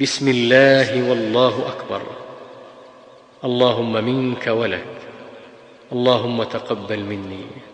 بسم الله والله أكبر. اللهم منك ولك. اللهم تقبل مني.